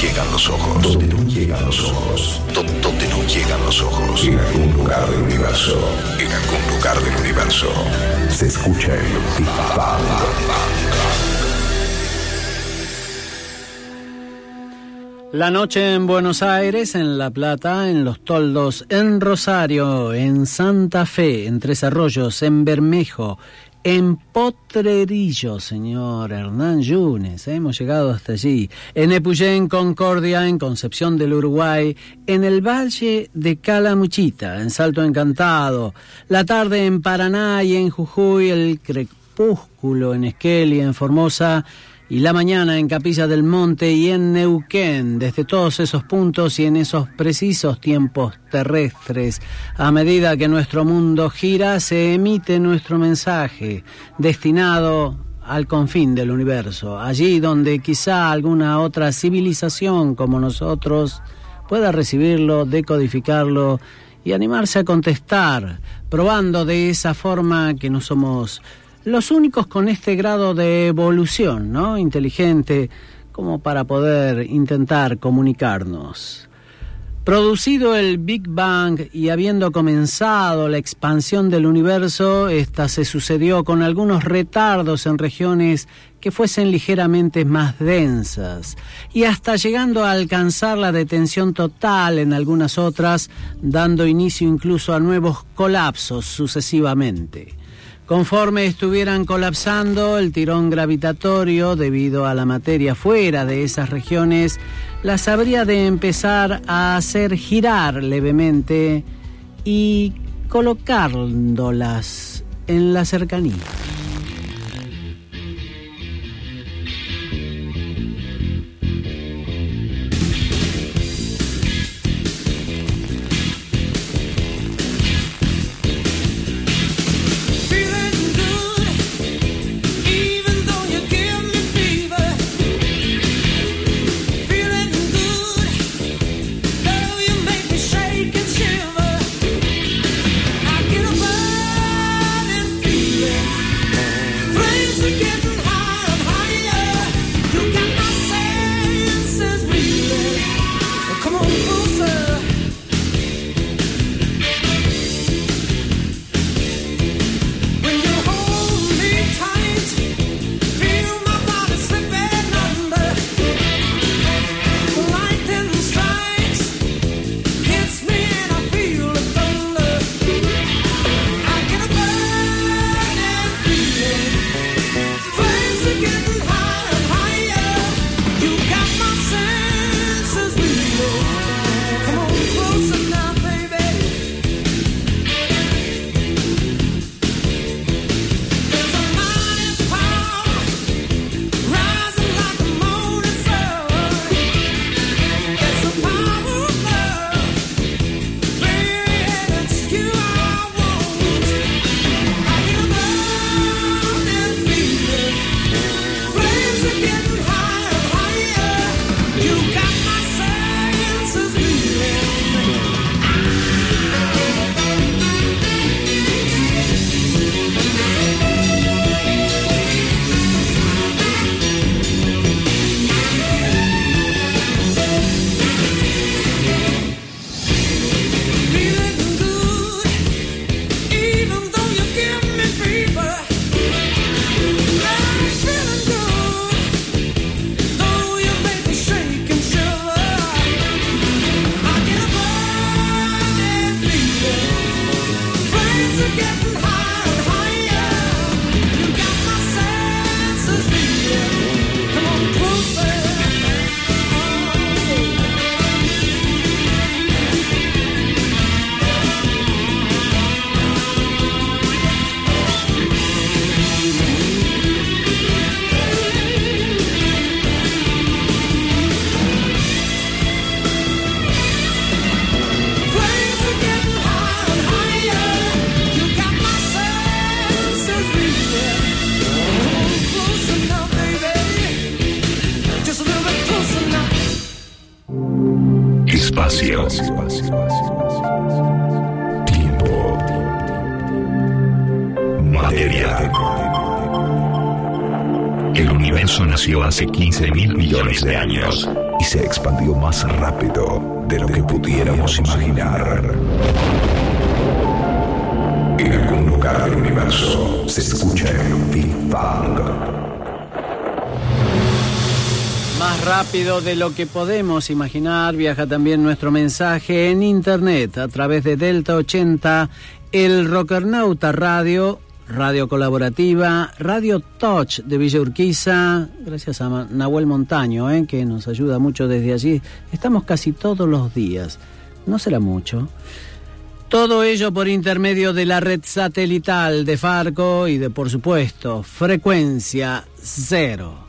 Llegan los ojos. Donde no llegan los ojos. Donde no llegan los ojos. En algún lugar del universo. En algún lugar del universo. Se escucha el Big La noche en Buenos Aires, en La Plata, en Los Toldos, en Rosario, en Santa Fe, en Tres Arroyos, en Bermejo, en Potrerillo, señor Hernán Yunes, ¿eh? hemos llegado hasta allí. En Epuyén, Concordia, en Concepción del Uruguay, en el Valle de Calamuchita, en Salto Encantado. La tarde en Paraná y en Jujuy, el crepúsculo en Esquel en Formosa y la mañana en Capilla del Monte y en Neuquén, desde todos esos puntos y en esos precisos tiempos terrestres, a medida que nuestro mundo gira, se emite nuestro mensaje destinado al confín del universo, allí donde quizá alguna otra civilización como nosotros pueda recibirlo, decodificarlo y animarse a contestar, probando de esa forma que no somos los únicos con este grado de evolución, ¿no? Inteligente, como para poder intentar comunicarnos. Producido el Big Bang y habiendo comenzado la expansión del universo, esta se sucedió con algunos retardos en regiones que fuesen ligeramente más densas, y hasta llegando a alcanzar la detención total en algunas otras, dando inicio incluso a nuevos colapsos sucesivamente. Conforme estuvieran colapsando el tirón gravitatorio debido a la materia fuera de esas regiones, las habría de empezar a hacer girar levemente y colocándolas en la cercanía. Hace 15 mil millones de años y se expandió más rápido de lo que pudiéramos imaginar. En algún lugar del universo se escucha el Big Bang. Más rápido de lo que podemos imaginar, viaja también nuestro mensaje en internet a través de Delta 80, el Rockernauta Radio, Radio Colaborativa, Radio Touch de Villa Urquiza, gracias a Nahuel Montaño, eh, que nos ayuda mucho desde allí. Estamos casi todos los días, no será mucho. Todo ello por intermedio de la red satelital de Farco y de, por supuesto, frecuencia cero.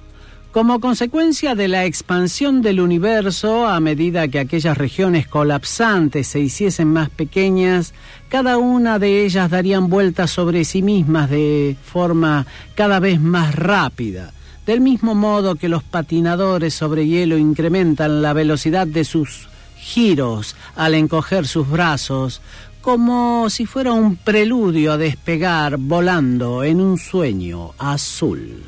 Como consecuencia de la expansión del universo, a medida que aquellas regiones colapsantes se hiciesen más pequeñas, cada una de ellas darían vueltas sobre sí mismas de forma cada vez más rápida. Del mismo modo que los patinadores sobre hielo incrementan la velocidad de sus giros al encoger sus brazos, como si fuera un preludio a despegar volando en un sueño azul.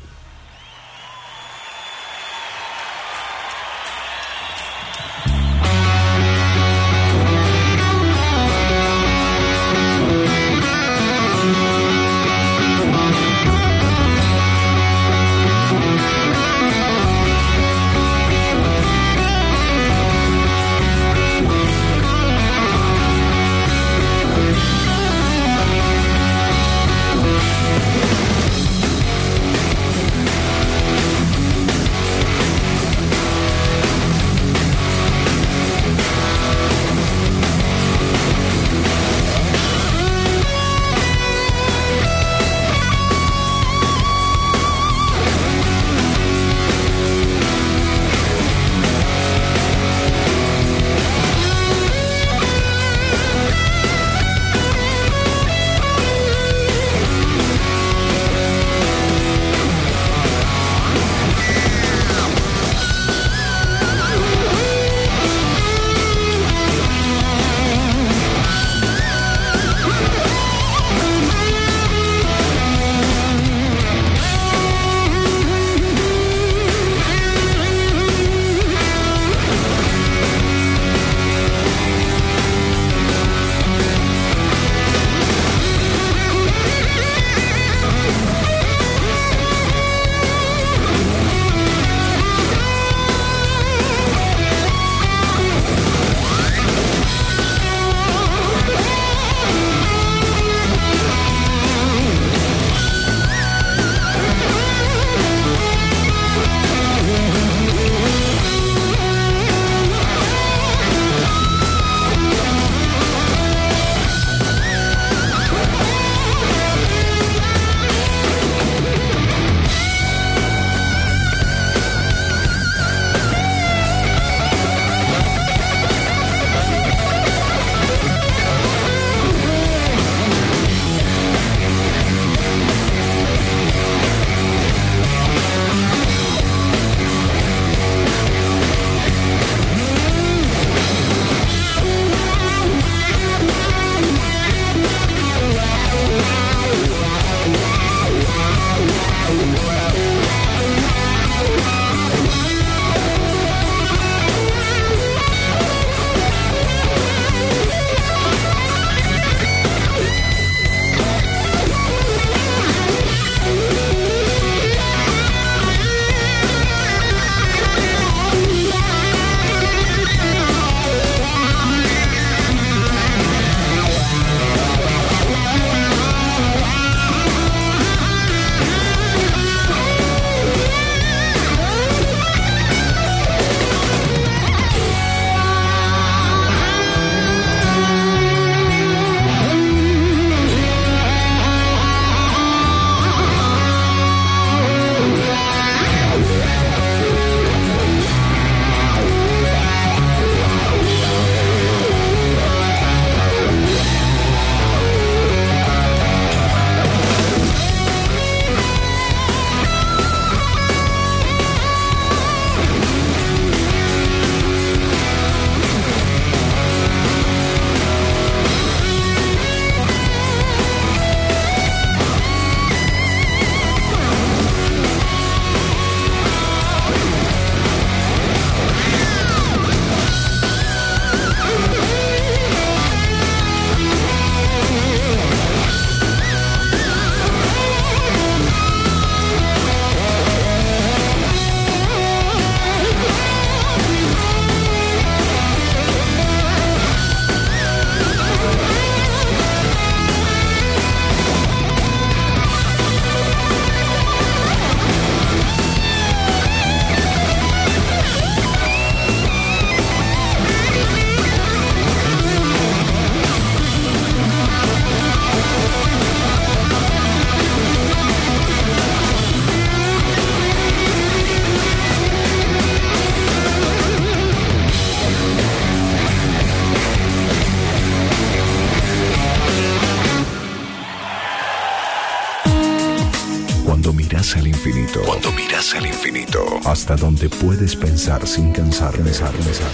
Puedes pensar sin cansar, pensar, pensar,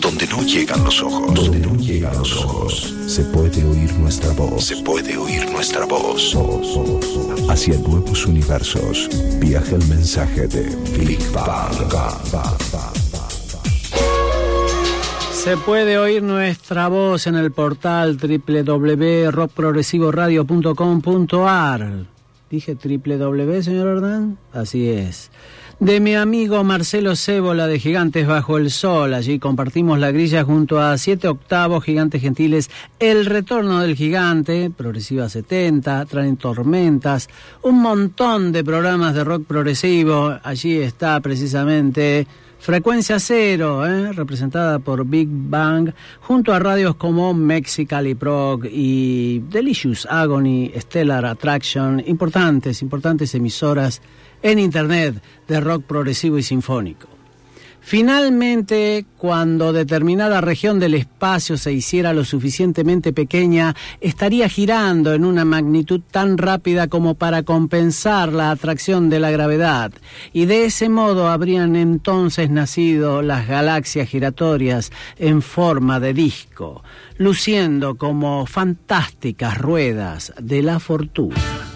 Donde no llegan los ojos. Donde no llegan los ojos. Se puede oír nuestra voz. Se puede oír nuestra voz. Hacia nuevos universos. Viaja el mensaje de Big Bang. Se puede oír nuestra voz en el portal www.rockprogresivoradio.com.ar. ¿Dije www, señor Ordán? Así es. De mi amigo Marcelo Cébola de Gigantes Bajo el Sol. Allí compartimos la grilla junto a siete octavos gigantes gentiles. El retorno del gigante, Progresiva 70, traen tormentas, un montón de programas de rock progresivo. Allí está precisamente Frecuencia Cero, ¿eh? representada por Big Bang, junto a radios como Mexicali Prog y Delicious Agony, Stellar Attraction, importantes, importantes emisoras en Internet de rock progresivo y sinfónico. Finalmente, cuando determinada región del espacio se hiciera lo suficientemente pequeña, estaría girando en una magnitud tan rápida como para compensar la atracción de la gravedad, y de ese modo habrían entonces nacido las galaxias giratorias en forma de disco, luciendo como fantásticas ruedas de la fortuna.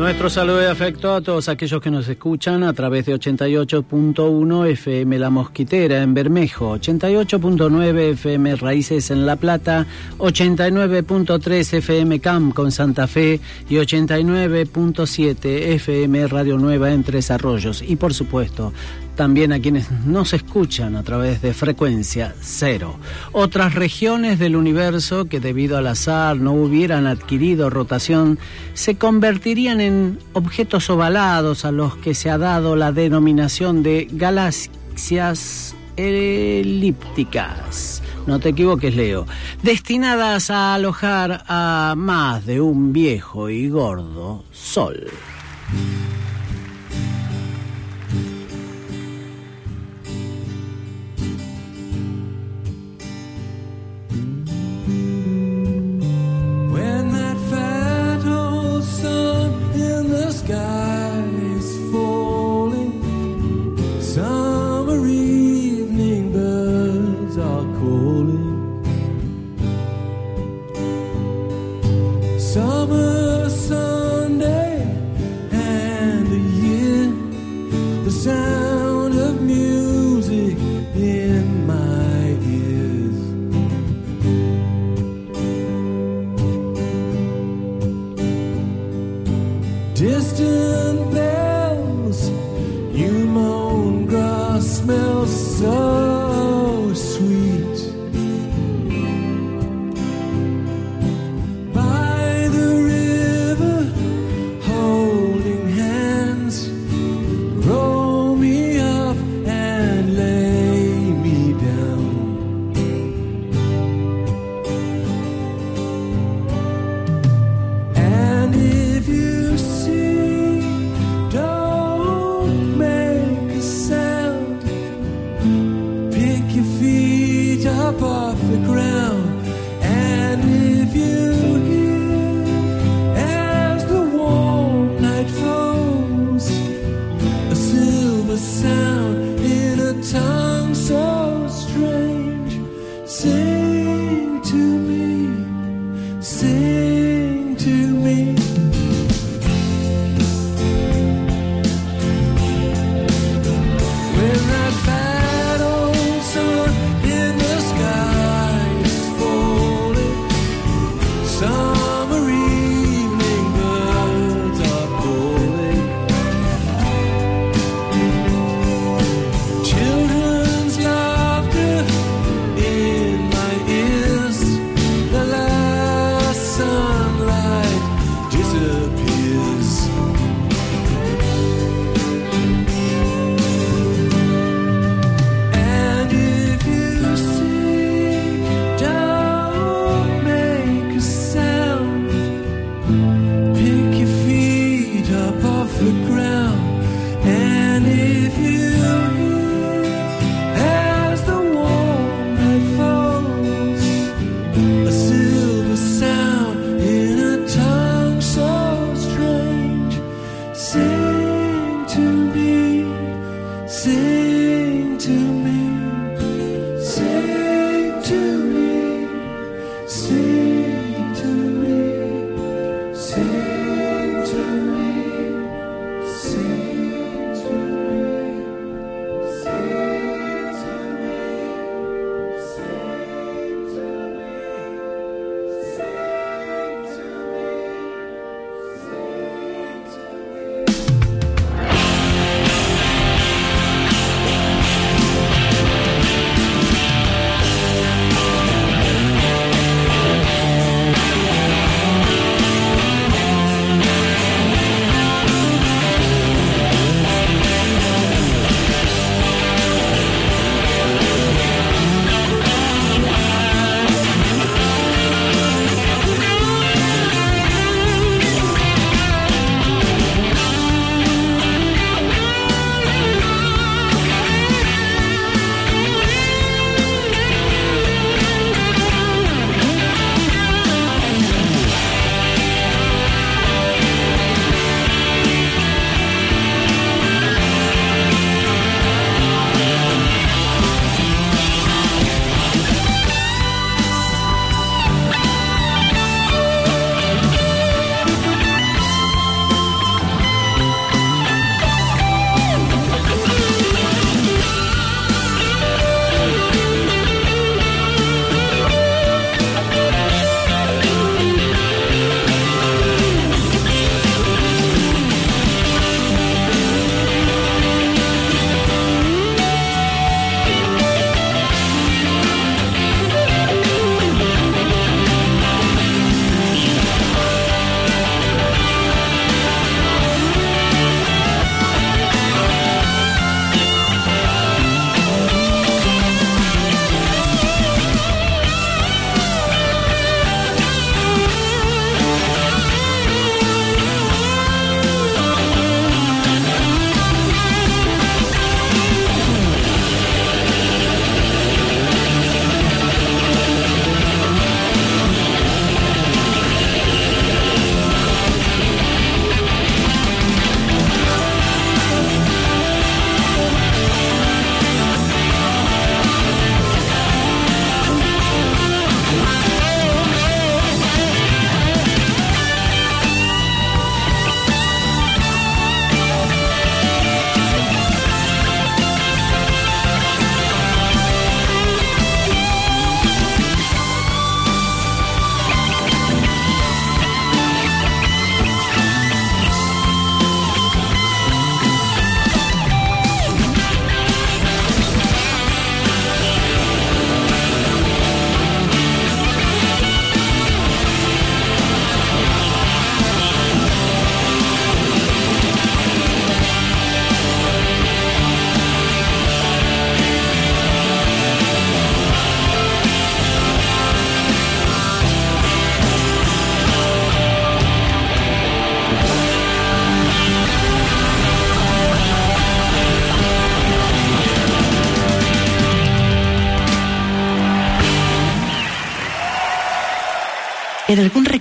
Nuestro saludo y afecto a todos aquellos que nos escuchan a través de 88.1 FM La Mosquitera en Bermejo, 88.9 FM Raíces en La Plata, 89.3 FM Camp con Santa Fe y 89.7 FM Radio Nueva en Tres Arroyos. Y por supuesto, también a quienes nos escuchan a través de frecuencia cero. Otras regiones del universo que debido al azar no hubieran adquirido rotación se convertirían en objetos ovalados a los que se ha dado la denominación de galaxias elípticas. No te equivoques, Leo. Destinadas a alojar a más de un viejo y gordo sol.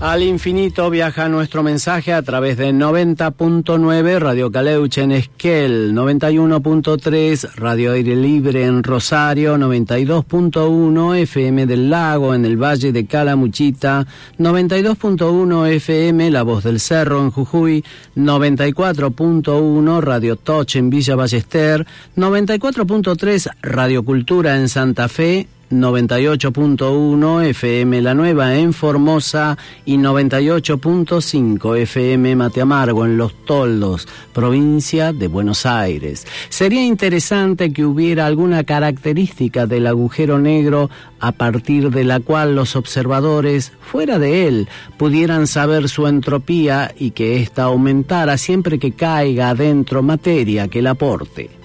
Al infinito viaja nuestro mensaje a través de 90.9 Radio Caleuche en Esquel, 91.3 Radio Aire Libre en Rosario, 92.1 FM del Lago en el Valle de Calamuchita, 92.1 FM La Voz del Cerro en Jujuy, 94.1 Radio Toch en Villa Ballester, 94.3 Radio Cultura en Santa Fe, 98.1 FM La Nueva en Formosa y 98.5 FM Mateamargo en Los Toldos, provincia de Buenos Aires. Sería interesante que hubiera alguna característica del agujero negro a partir de la cual los observadores, fuera de él, pudieran saber su entropía y que ésta aumentara siempre que caiga adentro materia que la aporte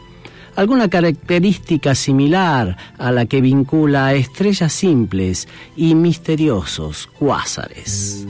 alguna característica similar a la que vincula a estrellas simples y misteriosos cuásares.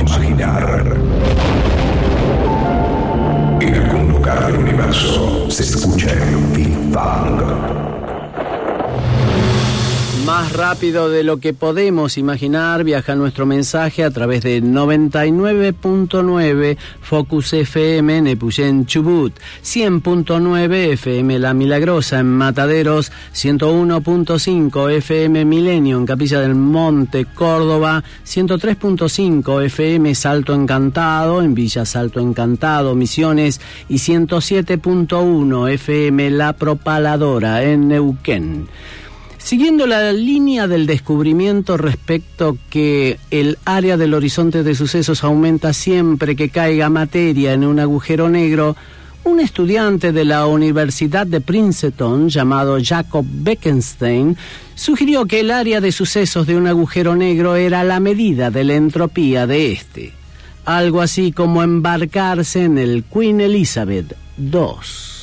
Imaginar. En algún lugar del universo rápido de lo que podemos imaginar viaja nuestro mensaje a través de 99.9 Focus FM en Chubut, 100.9 FM La Milagrosa en Mataderos, 101.5 FM Milenio en Capilla del Monte, Córdoba, 103.5 FM Salto Encantado en Villa Salto Encantado, Misiones y 107.1 FM La Propaladora en Neuquén. Siguiendo la línea del descubrimiento respecto que el área del horizonte de sucesos aumenta siempre que caiga materia en un agujero negro, un estudiante de la Universidad de Princeton llamado Jacob Bekenstein sugirió que el área de sucesos de un agujero negro era la medida de la entropía de este. Algo así como embarcarse en el Queen Elizabeth II.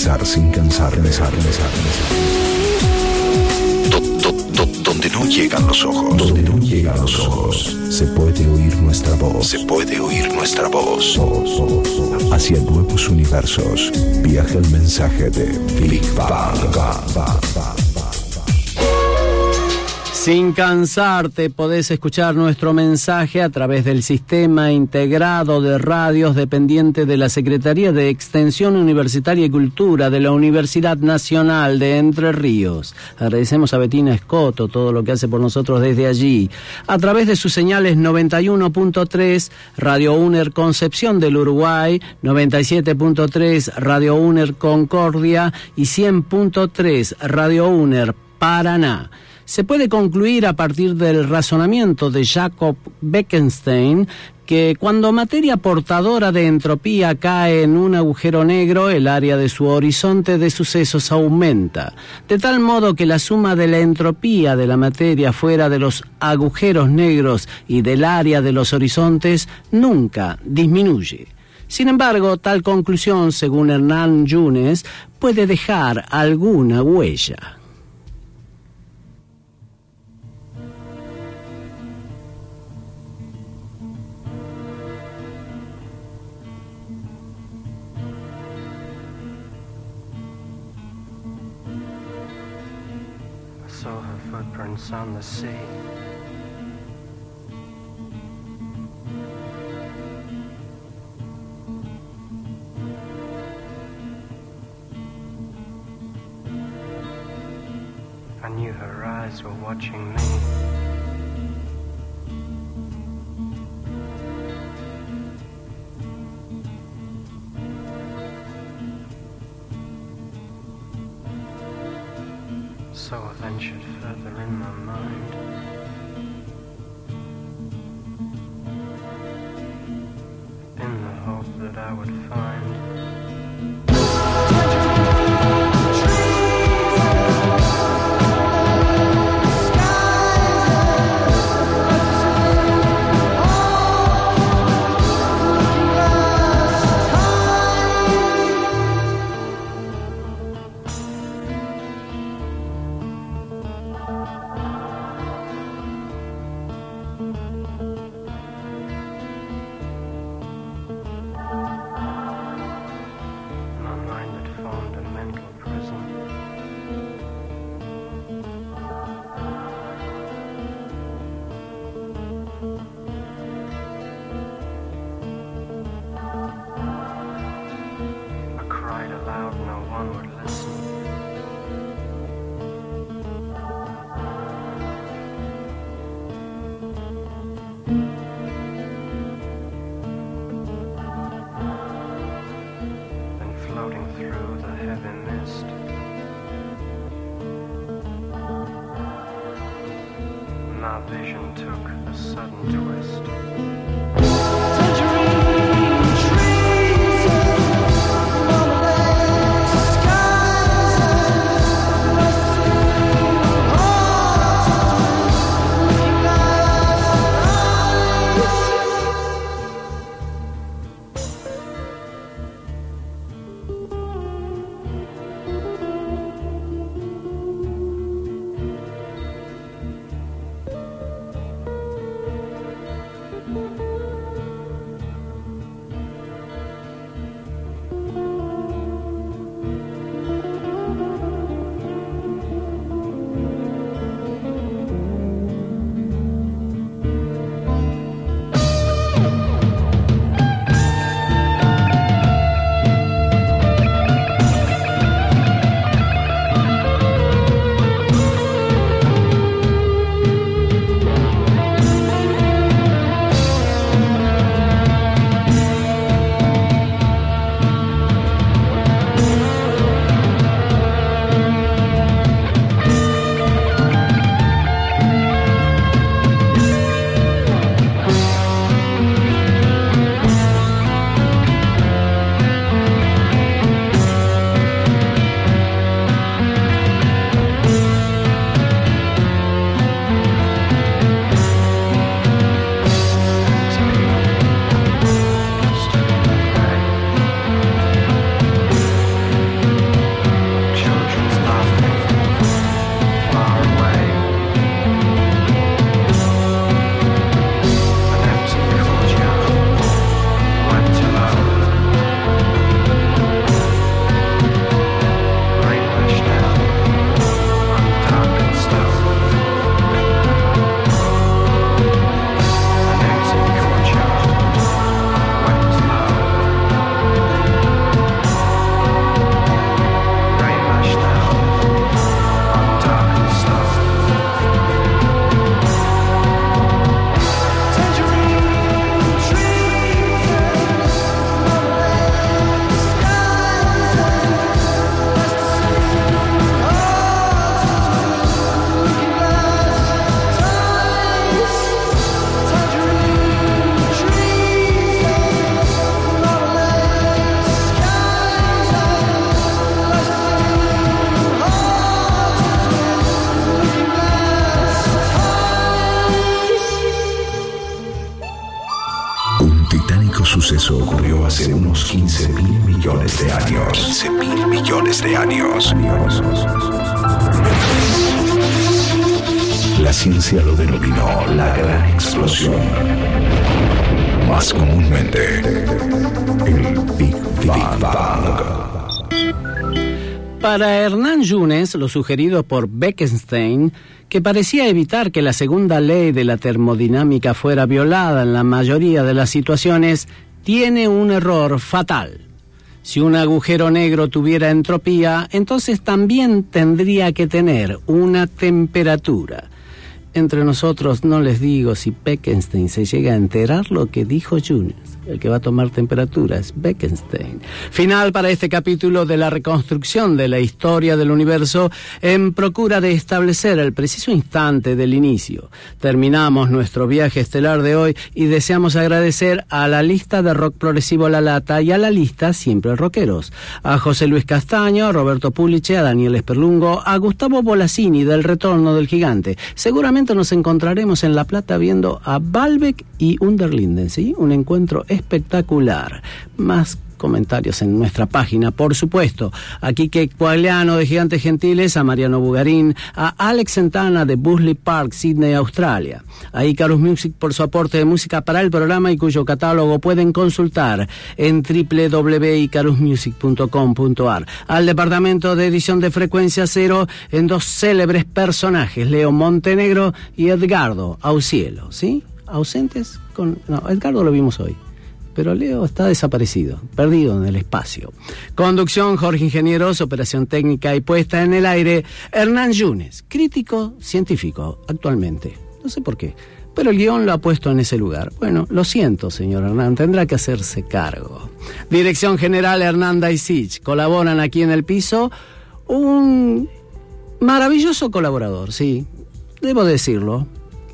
Pensar sin cansar, besar, besar, Donde no llegan los ojos, donde no llegan los ojos, se puede oír nuestra voz, se puede oír nuestra voz. Hacia nuevos universos. Viaja el mensaje de Big Bang. Sin cansarte podés escuchar nuestro mensaje a través del sistema integrado de radios dependiente de la Secretaría de Extensión Universitaria y Cultura de la Universidad Nacional de Entre Ríos. Agradecemos a Betina Escoto todo lo que hace por nosotros desde allí. A través de sus señales 91.3 Radio UNER Concepción del Uruguay, 97.3 Radio UNER Concordia y 100.3 Radio UNER Paraná se puede concluir a partir del razonamiento de Jacob Bekenstein que cuando materia portadora de entropía cae en un agujero negro, el área de su horizonte de sucesos aumenta, de tal modo que la suma de la entropía de la materia fuera de los agujeros negros y del área de los horizontes nunca disminuye. Sin embargo, tal conclusión, según Hernán Yunes, puede dejar alguna huella. On the sea. I knew her eyes were watching me. So I ventured further in my mind. In the hope that I would find el Big Bang. Para Hernán Yunes, lo sugerido por Bekenstein, que parecía evitar que la segunda ley de la termodinámica fuera violada en la mayoría de las situaciones, tiene un error fatal. Si un agujero negro tuviera entropía, entonces también tendría que tener una temperatura. Entre nosotros no les digo si Bekenstein se llega a enterar lo que dijo Yunes el que va a tomar temperatura es Bekenstein. Final para este capítulo de la reconstrucción de la historia del universo en procura de establecer el preciso instante del inicio. Terminamos nuestro viaje estelar de hoy y deseamos agradecer a la lista de rock progresivo La Lata y a la lista Siempre Rockeros, a José Luis Castaño, a Roberto Puliche, a Daniel Esperlungo, a Gustavo Bolasini del Retorno del Gigante. Seguramente nos encontraremos en La Plata viendo a Balbec y Underlinden, ¿sí? Un encuentro espectacular. Más comentarios en nuestra página, por supuesto. A Quique Cuagliano de Gigantes Gentiles, a Mariano Bugarín, a Alex Santana de Busley Park, Sydney, Australia. A Icarus Music por su aporte de música para el programa y cuyo catálogo pueden consultar en www.icarusmusic.com.ar. Al departamento de edición de Frecuencia Cero en dos célebres personajes, Leo Montenegro y Edgardo Aucielo, ¿sí? Ausentes con... No, Edgardo lo vimos hoy pero Leo está desaparecido, perdido en el espacio. Conducción, Jorge Ingenieros, operación técnica y puesta en el aire, Hernán Yunes, crítico científico actualmente. No sé por qué, pero el guion lo ha puesto en ese lugar. Bueno, lo siento, señor Hernán, tendrá que hacerse cargo. Dirección General Hernán Daisich, colaboran aquí en el piso un maravilloso colaborador, sí, debo decirlo,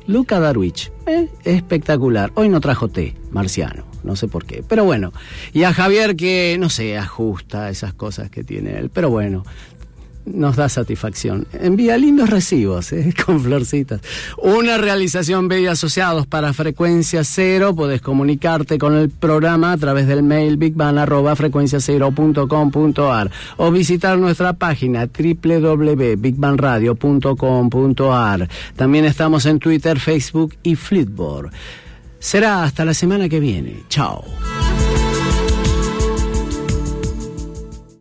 Luca Darwich. Eh, espectacular. Hoy no trajo té, marciano no sé por qué. Pero bueno, y a Javier que, no sé, ajusta esas cosas que tiene él. Pero bueno, nos da satisfacción. Envía lindos recibos ¿eh? con florcitas. Una realización B asociados para frecuencia cero. Puedes comunicarte con el programa a través del mail bigban.frecuenciacero.com.ar o visitar nuestra página www.bigbanradio.com.ar. También estamos en Twitter, Facebook y Flipboard. Será hasta la semana que viene. Chao.